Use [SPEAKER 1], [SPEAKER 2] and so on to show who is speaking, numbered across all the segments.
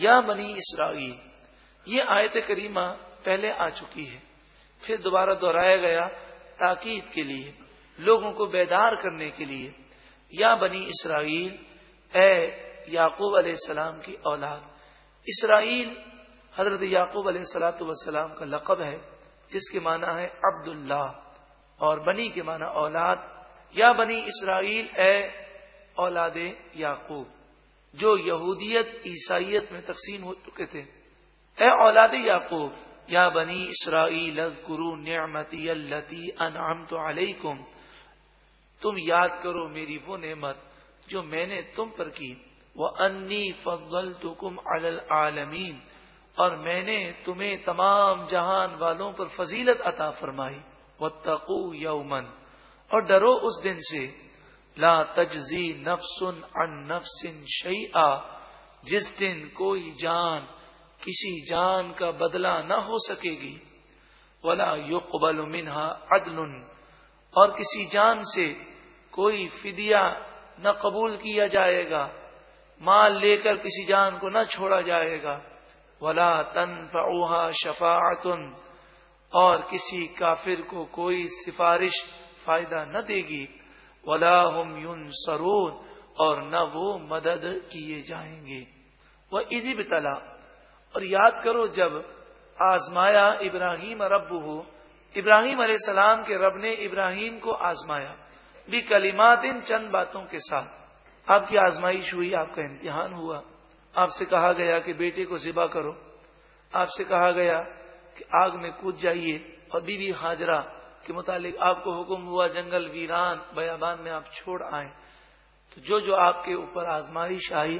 [SPEAKER 1] یا بنی اسرائیل، یہ آیت کریمہ پہلے آ چکی ہے، پھر دوبارہ دہرایا گیا تاکید کے لیے، لوگوں کو بیدار کرنے کے لیے۔ یا بنی اسرائیل، اے یعقوب علیہ السلام کی اولاد، اسرائیل حضرت یعقوب علیہ السلاۃ والسلام کا لقب ہے، جس کے معنی ہے عبد اللہ اور بنی کے معنی اولاد۔ یا بنی اسرائیل، اے اولاد یعقوب۔ جو یہودیت عیسائیت میں تقسیم ہو چکے تھے۔ اے اولاد یعقوب، یا بنی اسرائیل نعمتی التی انعمت علیکم۔ تم یاد کرو میری وہ نعمت جو میں نے تم پر کی۔ وہ انی فضل العالمین اور میں نے تمہیں تمام جہان والوں پر فضیلت عطا فرمائی۔ وہ تقو یومن اور ڈرو اس دن سے۔ لا تجزی نفسن ان نفسن شعی جس دن کوئی جان، کسی جان کا بدلہ نہ ہو سکے گی۔ ولا یقبل منہا عدل، اور کسی جان سے کوئی فدیہ نہ قبول کیا جائے گا۔ مال لے کر کسی جان کو نہ چھوڑا جائے گا۔ ولا تن فوہا اور کسی کافر کو کوئی سفارش فائدہ نہ دے گی۔ ولا ہم یون سرون اور نہ وہ مدد کیے جائیں گے۔ وہ عزی بتلا اور یاد کرو جب آزمایا ابراہیم رب ہو ابراہیم علیہ السلام کے رب نے ابراہیم کو آزمایا بھی کلیمات ان چند باتوں کے ساتھ۔ آپ کی آزمائش ہوئی، آپ کا امتحان ہوا۔ آپ سے کہا گیا کہ بیٹے کو ذبح کرو۔ آپ سے کہا گیا کہ آگ میں کود جائیے اور بی بی حاجرہ کے متعلق آپ کو حکم ہوا جنگل ویران بیابان میں آپ چھوڑ آئیں۔ تو جو جو آپ کے اوپر آزمائش آئی،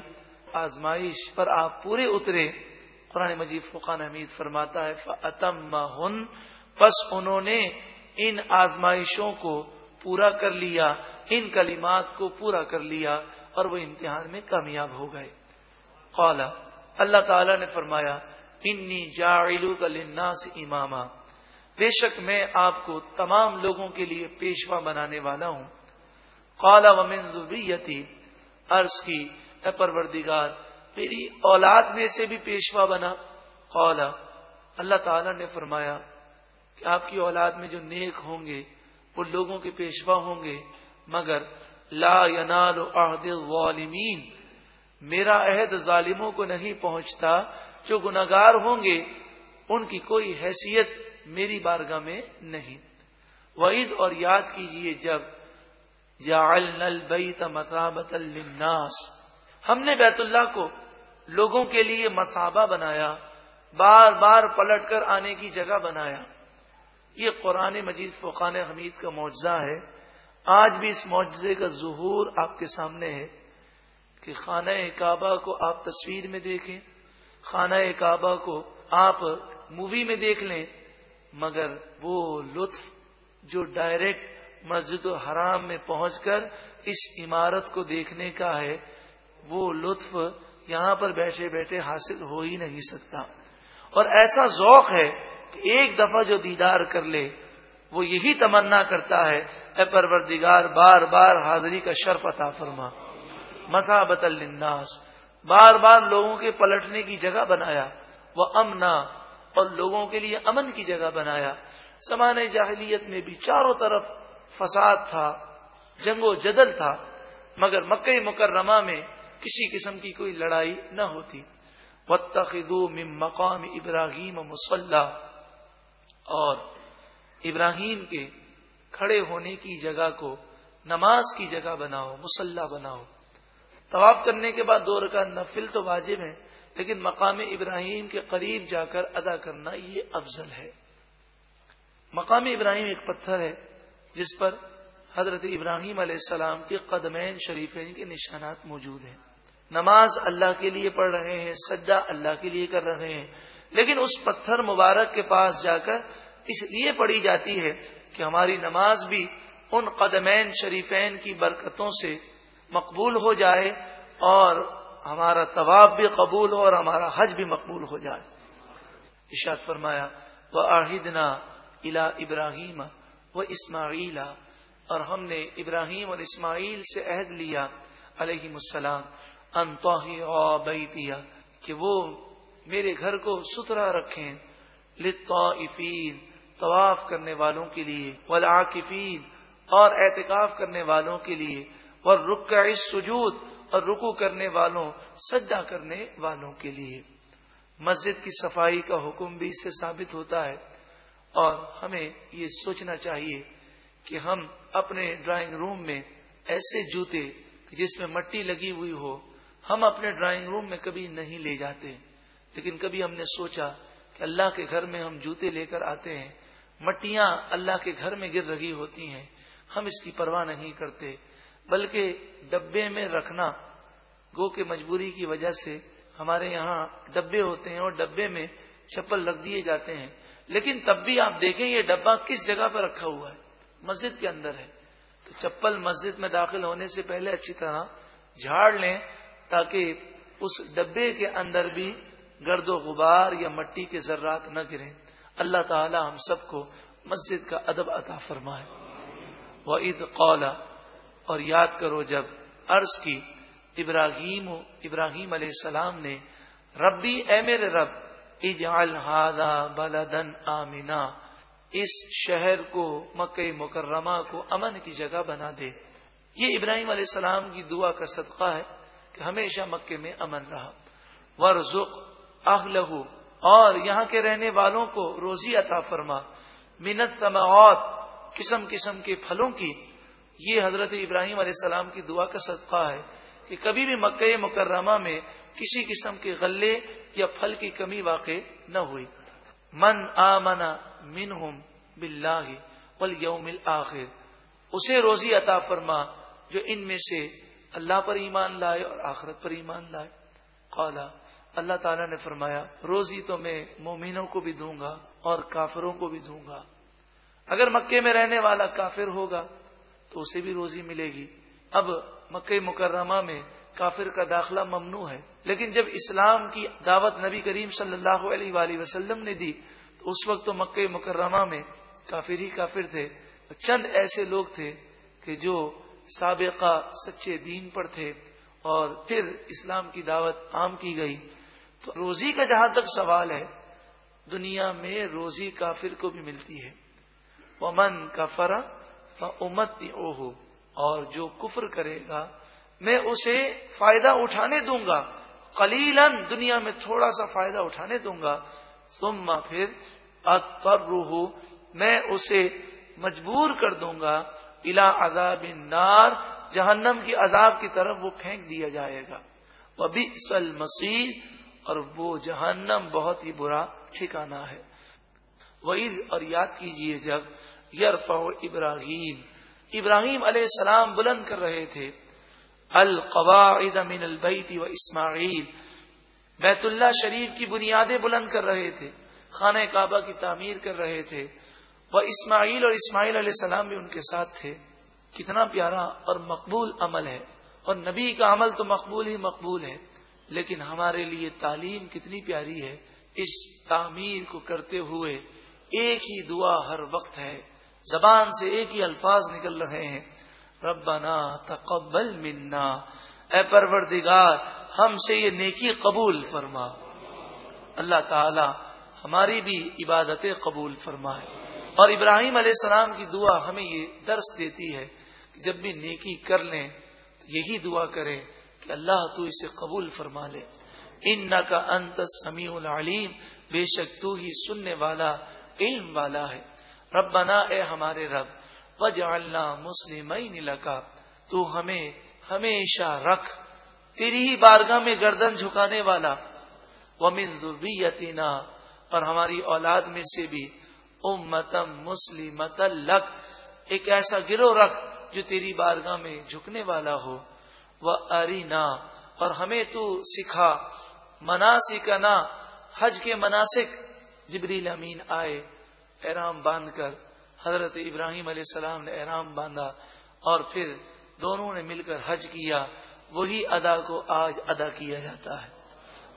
[SPEAKER 1] آزمائش پر آپ پورے اترے۔ قرآن مجید فقان حمید فرماتا ہے فتم ہن بس انہوں نے ان آزمائشوں کو پورا کر لیا، ان کلمات کو پورا کر لیا اور وہ امتحان میں کامیاب ہو گئے۔ قالا اللہ تعالی نے فرمایا انی جاعلو کا لناس اماما بے شک میں آپ کو تمام لوگوں کے لیے پیشوا بنانے والا ہوں۔ قالا ومن ذریتی، عرض کی، اے پروردگار، میری اولاد میں سے بھی پیشوا بنا۔ قالا اللہ تعالی نے فرمایا کہ آپ کی اولاد میں جو نیک ہوں گے، وہ لوگوں کے پیشوا ہوں گے، مگر لا ینال عہد الظالمین۔ میرا عہد ظالموں کو نہیں پہنچتا، جو گناگار ہوں گے، ان کی کوئی حیثیت میری بارگاہ میں نہیں۔ وعید اور یاد کیجیے جب جعلنا البیت مسابت للناس۔ ہم نے بیت اللہ کو لوگوں کے لیے مسابہ بنایا، بار بار پلٹ کر آنے کی جگہ بنایا۔ یہ قرآن مجید فقان حمید کا معجزہ ہے۔ آج بھی اس معجزے کا ظہور آپ کے سامنے ہے کہ خانہ کعبہ کو آپ تصویر میں دیکھیں، خانہ کعبہ کو آپ مووی میں دیکھ لیں۔ مگر وہ لطف جو ڈائریکٹ مسجد و حرام میں پہنچ کر اس عمارت کو دیکھنے کا ہے، وہ لطف یہاں پر بیٹھے بیٹھے حاصل ہو ہی نہیں سکتا۔ اور ایسا ذوق ہے کہ ایک دفعہ جو دیدار کر لے، وہ یہی تمنا کرتا ہے، اے پروردگار، بار بار حاضری کا شرف عطا فرما۔ مسابت الناس بار بار لوگوں کے پلٹنے کی جگہ بنایا۔ وہ امنا اور لوگوں کے لیے امن کی جگہ بنایا۔ سمان جاہلیت میں بھی چاروں طرف فساد تھا، جنگ و جدل تھا، مگر مکئی مکرمہ میں کسی قسم کی کوئی لڑائی نہ ہوتی۔ وَاتَّخِذُوا مِن مقام ابراہیم مسلح اور ابراہیم کے کھڑے ہونے کی جگہ کو نماز کی جگہ بناؤ مسلح بناؤ۔ طواف کرنے کے بعد دو رکعت نفل تو واجب ہے لیکن مقام ابراہیم کے قریب جا کر ادا کرنا یہ افضل ہے۔ مقام ابراہیم ایک پتھر ہے جس پر حضرت ابراہیم علیہ السلام کے قدمین شریفین کے نشانات موجود ہیں۔ نماز اللہ کے لیے پڑھ رہے ہیں، سجدہ اللہ کے لیے کر رہے ہیں۔ لیکن اس پتھر مبارک کے پاس جا کر اس لیے پڑھی جاتی ہے کہ ہماری نماز بھی ان قدمین شریفین کی برکتوں سے مقبول ہو جائے اور ہمارا طواب بھی قبول ہو اور ہمارا حج بھی مقبول ہو جائے۔ اشاد فرمایا وہ آہدنا الا ابراہیم و اسماعیلا اور ہم نے ابراہیم اور اسماعیل سے عہد لیا علیہ السلام انتوہی کہ وہ میرے گھر کو ستھرا رکھیں۔ لطافین طواف کرنے والوں کے لیے۔ والعاکفین، اور اعتکاف کرنے والوں کے لیے۔ اور رکع سجود اور رکو کرنے والوں، سجدہ کرنے والوں کے لیے۔ مسجد کی صفائی کا حکم بھی اس سے ثابت ہوتا ہے۔ اور ہمیں یہ سوچنا چاہیے کہ ہم اپنے ڈرائنگ روم میں ایسے جوتے جس میں مٹی لگی ہوئی ہو، ہم اپنے ڈرائنگ روم میں کبھی نہیں لے جاتے۔ لیکن کبھی ہم نے سوچا کہ اللہ کے گھر میں ہم جوتے لے کر آتے ہیں، مٹیاں اللہ کے گھر میں گر رہی ہوتی ہیں، ہم اس کی پرواہ نہیں کرتے۔ بلکہ ڈبے میں رکھنا گو کے مجبوری کی وجہ سے ہمارے یہاں ڈبے ہوتے ہیں اور ڈبے میں چپل رکھ دیے جاتے ہیں۔ لیکن تب بھی آپ دیکھیں یہ ڈبا کس جگہ پر رکھا ہوا ہے؟ مسجد کے اندر ہے۔ تو چپل مسجد میں داخل ہونے سے پہلے اچھی طرح جھاڑ لیں تاکہ اس ڈبے کے اندر بھی گرد و غبار یا مٹی کے ذرات نہ گریں۔ اللہ تعالی ہم سب کو مسجد کا ادب عطا فرمائے۔ وہ عید قولا اور یاد کرو جب عرض کی ابراہیم ابراہیم علیہ السلام نے، ربی اے میرے رب، اجعل هذا بلدن آمنا، اس شہر کو، مکہ مکرمہ کو امن کی جگہ بنا دے۔ یہ ابراہیم علیہ السلام کی دعا کا صدقہ ہے کہ ہمیشہ مکے میں امن رہا۔ ورزق اہلہ، اور یہاں کے رہنے والوں کو روزی عطا فرما۔ منت سماعت قسم قسم کے پھلوں کی یہ حضرت ابراہیم علیہ السلام کی دعا کا صدقہ ہے کہ کبھی بھی مکہ مکرمہ میں کسی قسم کے غلے یا پھل کی کمی واقع نہ ہوئی۔ من آمنا من ہوں بلّہ یوم آخر اسے روزی عطا فرما جو ان میں سے اللہ پر ایمان لائے اور آخرت پر ایمان لائے۔ قالا، اللہ تعالیٰ نے فرمایا، روزی تو میں مومنوں کو بھی دوں گا اور کافروں کو بھی دوں گا۔ اگر مکے میں رہنے والا کافر ہوگا تو اسے بھی روزی ملے گی۔ اب مکہ مکرمہ میں کافر کا داخلہ ممنوع ہے، لیکن جب اسلام کی دعوت نبی کریم صلی اللہ علیہ وآلہ وسلم نے دی، تو اس وقت تو مکہ مکرمہ میں کافر ہی کافر تھے۔ چند ایسے لوگ تھے کہ جو سابقہ سچے دین پر تھے اور پھر اسلام کی دعوت عام کی گئی۔ تو روزی کا جہاں تک سوال ہے، دنیا میں روزی کافر کو بھی ملتی ہے۔ ومن کا فرا امت اور جو کفر کرے گا، میں اسے فائدہ اٹھانے دوں گا۔ کلیلن دنیا میں تھوڑا سا فائدہ اٹھانے دوں گا۔ ثم پھر روح میں اسے مجبور کر دوں گا۔ الا عذاب نار جہنم کی عذاب کی طرف وہ پھینک دیا جائے گا۔ وہ بھی مسیح اور وہ جہنم بہت ہی برا ٹھکانا ہے۔ وہی اور یاد کیجیے جب یرف ابراہیم۔ ابراہیم علیہ السلام بلند کر رہے تھے۔ القواعد من البیت و اسماعیل۔ بیت اللہ شریف کی بنیادیں بلند کر رہے تھے۔ خانہ کعبہ کی تعمیر کر رہے تھے۔ وہ اسماعیل اور اسماعیل علیہ السلام بھی ان کے ساتھ تھے۔ کتنا پیارا اور مقبول عمل ہے۔ اور نبی کا عمل تو مقبول ہی مقبول ہے۔ لیکن ہمارے لیے تعلیم کتنی پیاری ہے۔ اس تعمیر کو کرتے ہوئے ایک ہی دعا ہر وقت ہے۔ زبان سے ایک ہی الفاظ نکل رہے ہیں۔ ربنا تقبل منا۔ اے پروردگار، ہم سے یہ نیکی قبول فرما۔ اللہ تعالی ہماری بھی عبادتیں قبول فرمائے۔ اور ابراہیم علیہ السلام کی دعا ہمیں یہ درس دیتی ہے کہ جب بھی نیکی کر لیں، تو یہی دعا کریں کہ اللہ تو اسے قبول فرما لے۔ ان کا انت سمیع العلیم، بے شک تو ہی سننے والا، علم والا ہے۔ رب بنا اے ہمارے رب، وجعلنا مسلمین لکا، تو ہمیں ہمیشہ رکھ، تیری ہی بارگاہ میں گردن جھکانے والا۔ ومن ذریتنا، اور ہماری اولاد میں سے بھی امتم مسلمت لک، ایک ایسا گروہ رکھ جو تیری بارگاہ میں جھکنے والا ہو۔ وہ ارینا اور ہمیں تو سکھا، مناسک نہ حج کے مناسک۔ جبریل امین آئے۔ احرام باندھ کر حضرت ابراہیم علیہ السلام نے احرام باندھا اور پھر دونوں نے مل کر حج کیا، وہی ادا کو آج ادا کیا جاتا ہے۔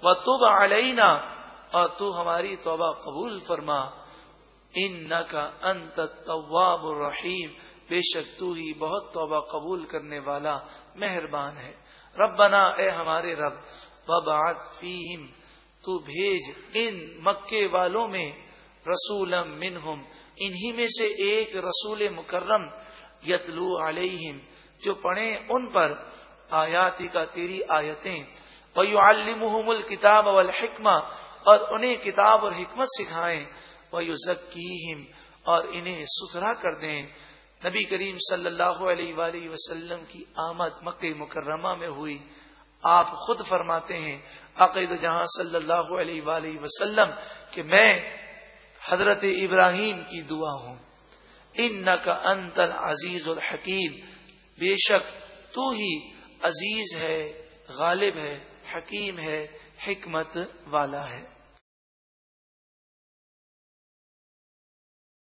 [SPEAKER 1] وہ تب علینا اور تو ہماری توبہ قبول فرما۔ ان کا انت طواب الرحیم بے شک تو ہی بہت توبہ قبول کرنے والا مہربان ہے۔ رب بنا اے ہمارے رب فیہم تو بھیج ان مکے والوں میں رسول منہم، انہی میں سے ایک رسول مکرم یتلو علیہم، جو پڑھیں ان پر آیاتی کا تیری آیتیں۔ وَيُعَلِّمُهُمُ الْكِتَابَ وَالْحِكْمَةِ اور انہیں کتاب اور حکمت سکھائیں۔ وَيُزَكِّيهِمْ اور انہیں ستھرا کر دیں۔ نبی کریم صلی اللہ علیہ وآلہ وسلم کی آمد مکہ مکرمہ میں ہوئی۔ آپ خود فرماتے ہیں، عقید جہاں صلی اللہ علیہ وآلہ وسلم، کہ میں حضرت ابراہیم کی دعا ہوں۔ ان کا انتر عزیز الحکیم۔ بے شک تو ہی عزیز ہے، غالب ہے، حکیم ہے، حکمت والا ہے۔